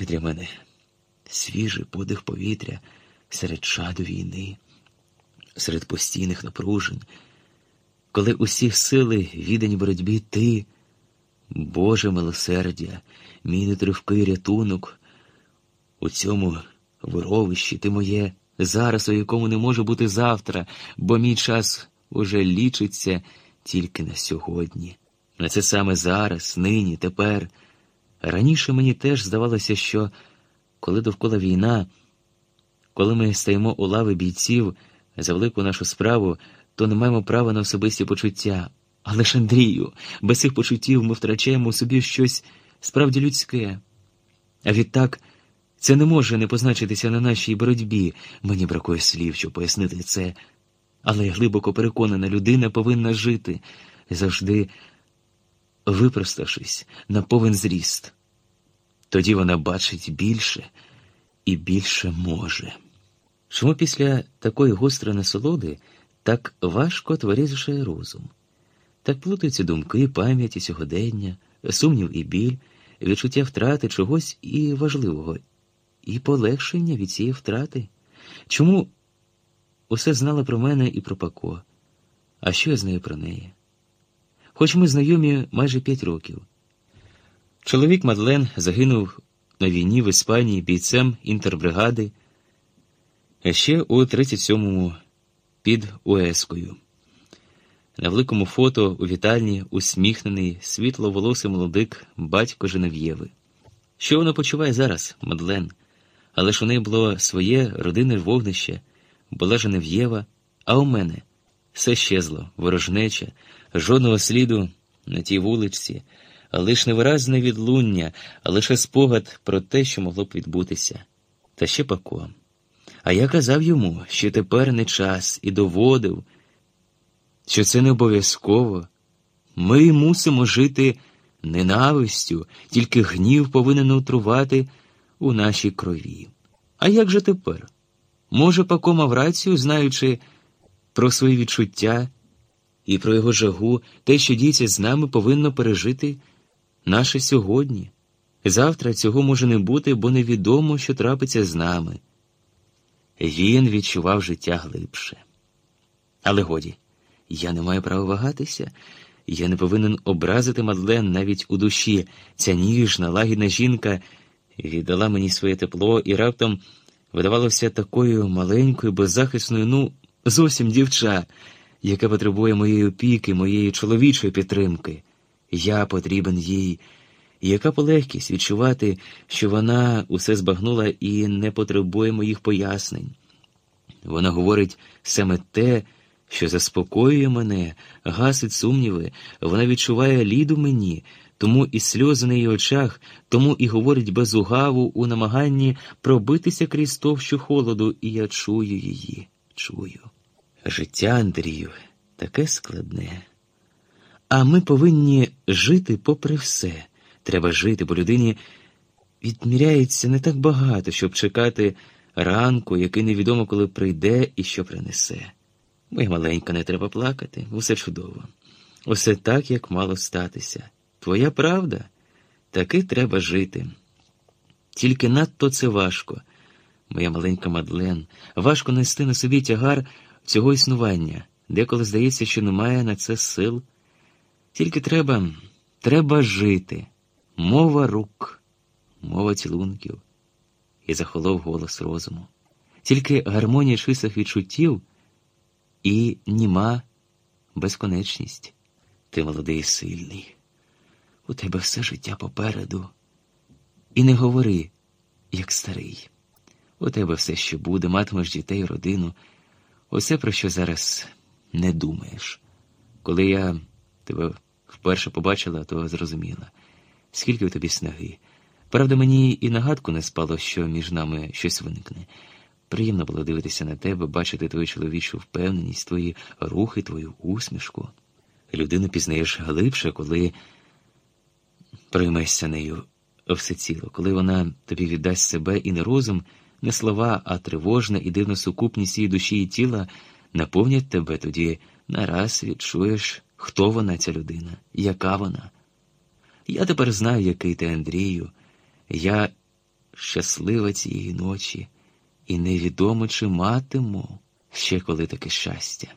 Ти для мене свіжий подих повітря серед чаду війни, серед постійних напружень, коли усі сили віддані боротьбі ти, Боже милосердя, мій нетривкий рятунок, у цьому вировищі ти моє зараз, у якому не може бути завтра, бо мій час уже лічиться тільки на сьогодні. На це саме зараз, нині, тепер. Раніше мені теж здавалося, що коли довкола війна, коли ми стаємо у лави бійців за велику нашу справу, то не маємо права на особисті почуття. Але ж, Андрію, без цих почуттів ми втрачаємо у собі щось справді людське. А відтак це не може не позначитися на нашій боротьбі. Мені бракує слів, щоб пояснити це. Але я глибоко переконана, людина повинна жити, завжди випроставшись на повен зріст. Тоді вона бачить більше і більше може. Чому після такої гострої насолоди так важко творізує розум? Так плутаються думки, пам'ять сьогодення, сумнів і біль, відчуття втрати чогось і важливого, і полегшення від цієї втрати. Чому усе знала про мене і про Пако? А що я знаю про неї? Хоч ми знайомі майже п'ять років. Чоловік Мадлен загинув на війні в Іспанії бійцем інтербригади, ще у 37-му під Уескою. На великому фото у вітальні усміхнений, світловолосий молодик батько Женев'єви. Що вона почуває зараз, Мадлен? Але ж у неї було своє родинне вогнище, була Женев'єва, а у мене все щезло, ворожнеча, жодного сліду на тій вуличці, а лиш невиразне відлуння, лише спогад про те, що могло б відбутися. Та ще Пако. А я казав йому, що тепер не час, і доводив, що це не обов'язково. Ми мусимо жити ненавистю, тільки гнів повинен утрувати у нашій крові. А як же тепер? Може, Пако мав рацію, знаючи про свої відчуття і про його жагу, те, що діється з нами, повинно пережити наше сьогодні. Завтра цього може не бути, бо невідомо, що трапиться з нами. Він відчував життя глибше. Але годі, я не маю права вагатися. Я не повинен образити Мадлен навіть у душі. Ця ніжна, лагідна жінка віддала мені своє тепло і раптом видавалося такою маленькою, беззахисною, ну, зовсім дівча, яка потребує моєї опіки, моєї чоловічої підтримки. Я потрібен їй. І яка полегкість відчувати, що вона усе збагнула і не потребує моїх пояснень. Вона говорить саме те, що заспокоює мене, гасить сумніви, вона відчуває ліду мені, тому і сльози на її очах, тому і говорить без угаву у намаганні пробитися крізь товщу холоду, і я чую її, чую. Життя Андрію таке складне. А ми повинні жити попри все. Треба жити, бо людині відміряється не так багато, щоб чекати ранку, який невідомо коли прийде і що принесе. Моя маленька, не треба плакати, усе чудово. Усе так, як мало статися. Твоя правда, таки треба жити. Тільки надто це важко, моя маленька Мадлен, важко нести на собі тягар цього існування, деколи здається, що немає на це сил. Тільки треба, треба жити. Мова рук, мова цілунків, і захолов голос розуму. Тільки гармонія чистих відчуттів і німа безконечність. Ти молодий і сильний. У тебе все життя попереду. І не говори, як старий. У тебе все ще буде, матимеш дітей, родину. Усе, про що зараз не думаєш. Коли я тебе вперше побачила, то зрозуміла, скільки в тобі снаги. Правда, мені і нагадку не спало, що між нами щось виникне. Приємно було дивитися на тебе, бачити твою чоловічу впевненість, твої рухи, твою усмішку. Людину пізнаєш глибше, коли приймешся нею всеціло, коли вона тобі віддасть себе і не розум, не слова, а тривожна і дивна сукупність її душі і тіла наповнять тебе, тоді нараз відчуєш, хто вона, ця людина, яка вона. Я тепер знаю, який ти, Андрію. Я щаслива цієї ночі, і невідомо, чи матиму ще коли таке щастя.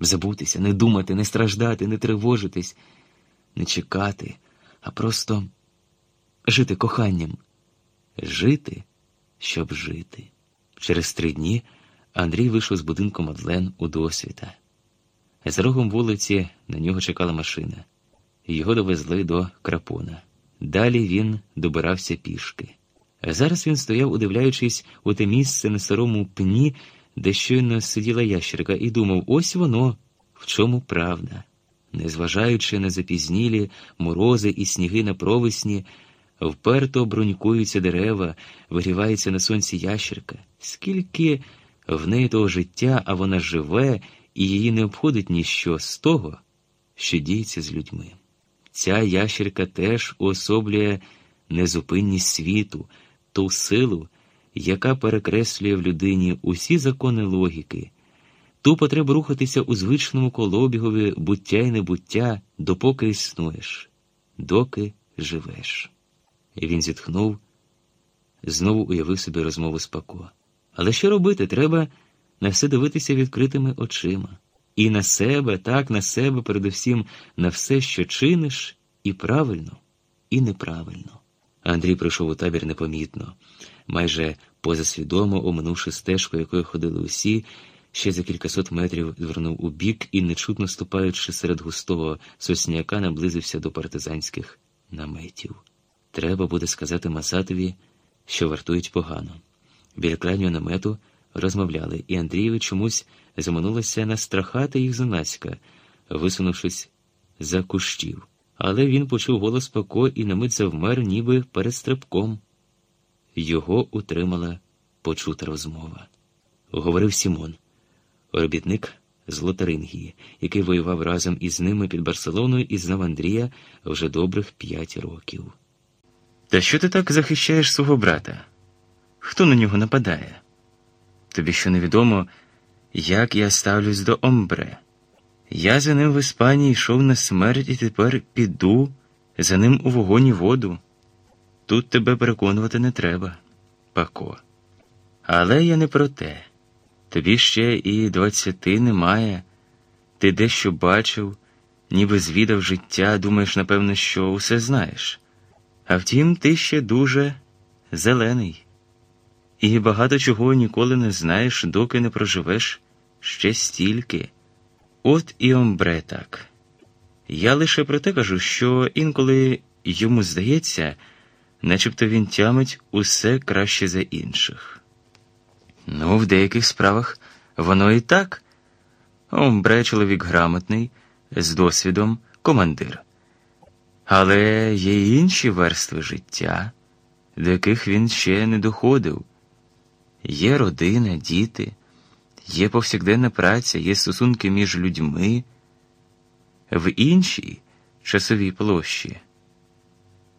Забутися, не думати, не страждати, не тривожитись, не чекати, а просто жити коханням, жити, щоб жити. Через три дні Андрій вийшов з будинку Мадлен у досвіта. За рогом вулиці на нього чекала машина. Його довезли до крапона. Далі він добирався пішки. Зараз він стояв, удивляючись у те місце на старому пні, де щойно сиділа ящерка, і думав: ось воно, в чому правда. Незважаючи на запізнілі морози і сніги на провесні, вперто брунькуються дерева, вигрівається на сонці ящерка. Скільки в неї того життя, а вона живе, і її не обходить ніщо з того, що діється з людьми. Ця ящерка теж уособлює незупинність світу, ту силу, яка перекреслює в людині усі закони логіки, ту потребу рухатися у звичному колобігові буття й небуття, допоки існуєш, доки живеш. І він зітхнув, знову уявив собі розмову з Пако. Але що робити? Треба на все дивитися відкритими очима. І на себе, так, на себе, передусім, на все, що чиниш, і правильно, і неправильно. Андрій прийшов у табір непомітно, майже позасвідомо оминувши стежку, якою ходили усі, ще за кількасот метрів звернув у бік і, нечутно ступаючи серед густого сосняка, наблизився до партизанських наметів. Треба буде сказати Масатові, що вартують погано. Біля крайнього намету розмовляли, і Андрієві чомусь заманулося настрахати їх зненацька, висунувшись за кущів. Але він почув голос Пако і на мить завмер, ніби перед стрибком. Його утримала почута розмова. Говорив Сімон, робітник з Лотарингії, який воював разом із ними під Барселоною і знав Андрія вже добрих п'ять років. Та що ти так захищаєш свого брата? Хто на нього нападає? Тобі що невідомо, як я ставлюсь до Омбре. Я за ним в Іспанії йшов на смерть і тепер піду за ним у вогонь і воду. Тут тебе переконувати не треба, Пако. Але я не про те. Тобі ще і двадцяти немає. Ти дещо бачив, ніби звідав життя, думаєш, напевно, що усе знаєш. А втім, ти ще дуже зелений, і багато чого ніколи не знаєш, доки не проживеш ще стільки. От і омбре так. Я лише про те кажу, що інколи йому здається, начебто він тямить усе краще за інших. Ну, в деяких справах воно і так. Омбре чоловік грамотний, з досвідом, командир. Але є інші верстви життя, до яких він ще не доходив. Є родина, діти, є повсякденна праця, є стосунки між людьми. В іншій часовій площі